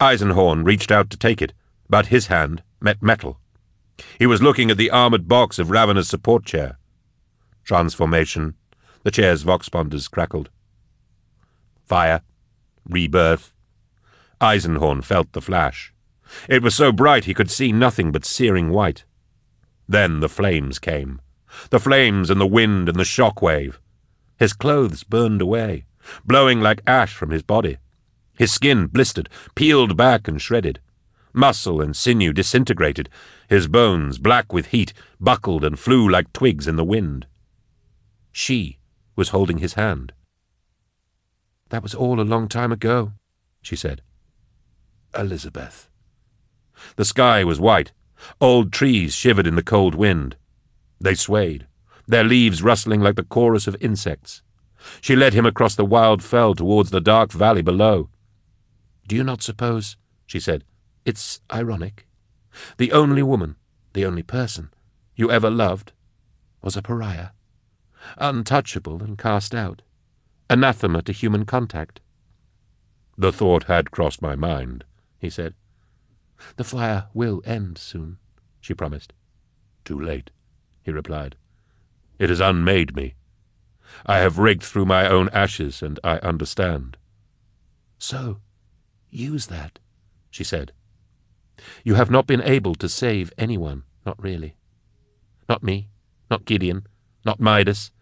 Eisenhorn reached out to take it, but his hand met metal. He was looking at the armoured box of Ravenor's support chair. Transformation. The chair's voxponders crackled. Fire. Rebirth. Eisenhorn felt the flash. It was so bright he could see nothing but searing white. Then the flames came. The flames and the wind and the shock wave. His clothes burned away, blowing like ash from his body. His skin blistered, peeled back and shredded. Muscle and sinew disintegrated. His bones, black with heat, buckled and flew like twigs in the wind. She was holding his hand. That was all a long time ago, she said. Elizabeth. The sky was white. Old trees shivered in the cold wind. They swayed, their leaves rustling like the chorus of insects. She led him across the wild fell towards the dark valley below. Do you not suppose, she said, it's ironic? The only woman, the only person, you ever loved, was a pariah, untouchable and cast out, anathema to human contact. The thought had crossed my mind, he said. The fire will end soon, she promised. Too late, he replied. It has unmade me. I have raked through my own ashes, and I understand. So, use that, she said. You have not been able to save anyone, not really. Not me, not Gideon, not Midas,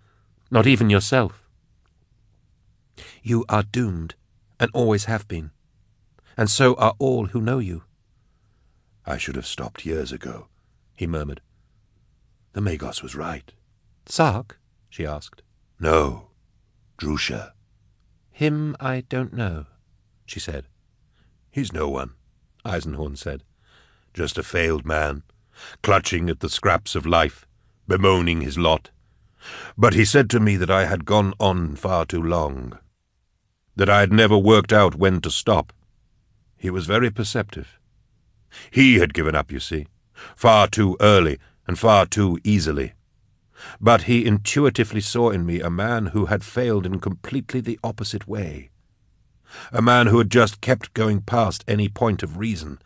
not even yourself. You are doomed, and always have been. And so are all who know you. I should have stopped years ago, he murmured. The Magos was right. Sark? she asked. No, Drusher. Him I don't know, she said. He's no one, Eisenhorn said. Just a failed man, clutching at the scraps of life, bemoaning his lot. But he said to me that I had gone on far too long, that I had never worked out when to stop. He was very perceptive. He had given up, you see, far too early and far too easily. But he intuitively saw in me a man who had failed in completely the opposite way. A man who had just kept going past any point of reason,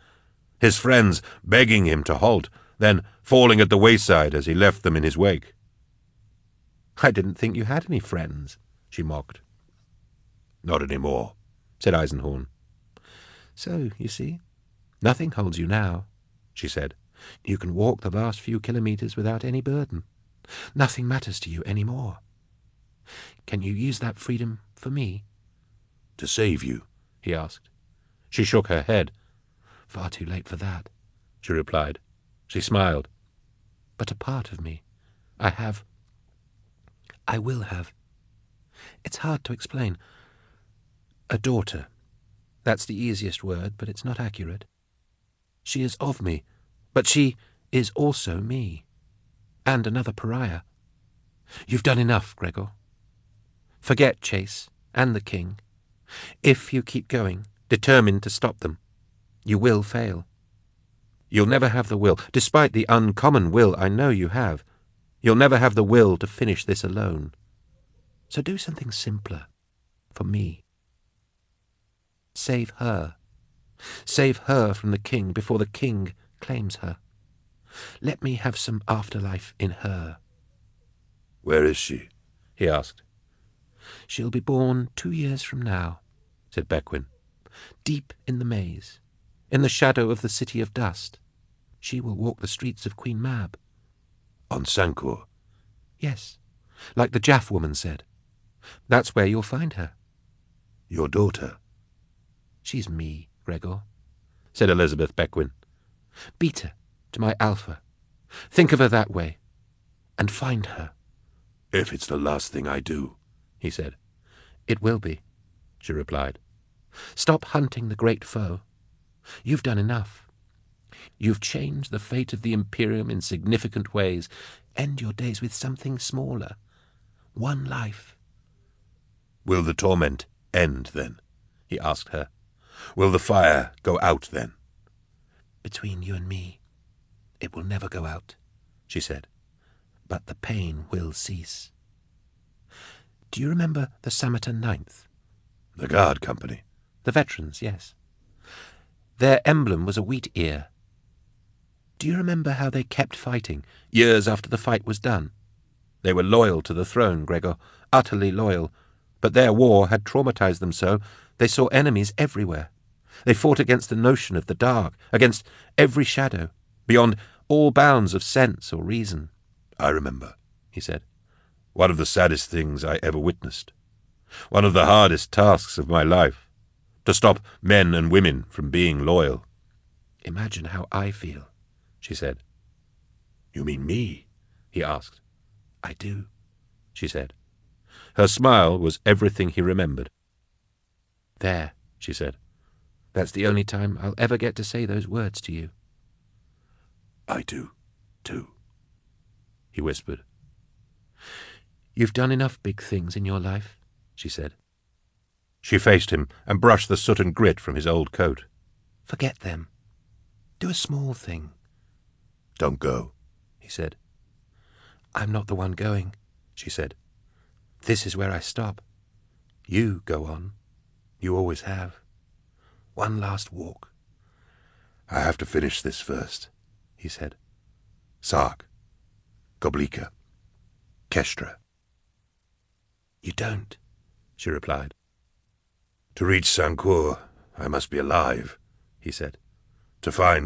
his friends begging him to halt, then falling at the wayside as he left them in his wake. I didn't think you had any friends, she mocked. Not any more, said Eisenhorn. So, you see, nothing holds you now, she said. You can walk the last few kilometres without any burden. Nothing matters to you any more. Can you use that freedom for me? To save you? he asked. She shook her head. Far too late for that, she replied. She smiled. But a part of me, I have. I will have. It's hard to explain. A daughter. That's the easiest word, but it's not accurate. She is of me, but she is also me. And another pariah. You've done enough, Gregor. Forget Chase and the king. If you keep going, determined to stop them, you will fail. You'll never have the will, despite the uncommon will I know you have. You'll never have the will to finish this alone. So do something simpler for me. Save her. Save her from the king before the king claims her. Let me have some afterlife in her. Where is she? he asked. She'll be born two years from now, said Bequin, Deep in the maze, in the shadow of the city of dust. She will walk the streets of Queen Mab. On Sancour? Yes, like the Jaff woman said. That's where you'll find her. Your daughter? She's me, Gregor, said Elizabeth. Beta to my Alpha. Think of her that way, and find her. If it's the last thing I do, he said. It will be, she replied. Stop hunting the great foe. You've done enough. You've changed the fate of the Imperium in significant ways. End your days with something smaller. One life. Will the torment end, then? he asked her. Will the fire go out, then? Between you and me, it will never go out, she said. But the pain will cease. Do you remember the Samaritan Ninth? The Guard Company. The veterans, yes. Their emblem was a wheat ear. Do you remember how they kept fighting, years after the fight was done? They were loyal to the throne, Gregor, utterly loyal. But their war had traumatized them so they saw enemies everywhere. They fought against the notion of the dark, against every shadow, beyond all bounds of sense or reason. I remember, he said. One of the saddest things I ever witnessed. One of the hardest tasks of my life. To stop men and women from being loyal. Imagine how I feel, she said. You mean me? he asked. I do, she said. Her smile was everything he remembered. There, she said. That's the only time I'll ever get to say those words to you. I do, too, he whispered. You've done enough big things in your life, she said. She faced him and brushed the soot and grit from his old coat. Forget them. Do a small thing. Don't go, he said. I'm not the one going, she said. This is where I stop. You go on. You always have. One last walk. I have to finish this first, he said. Sark. Gobleka. Kestra. You don't, she replied. To reach Sancour, I must be alive, he said. To find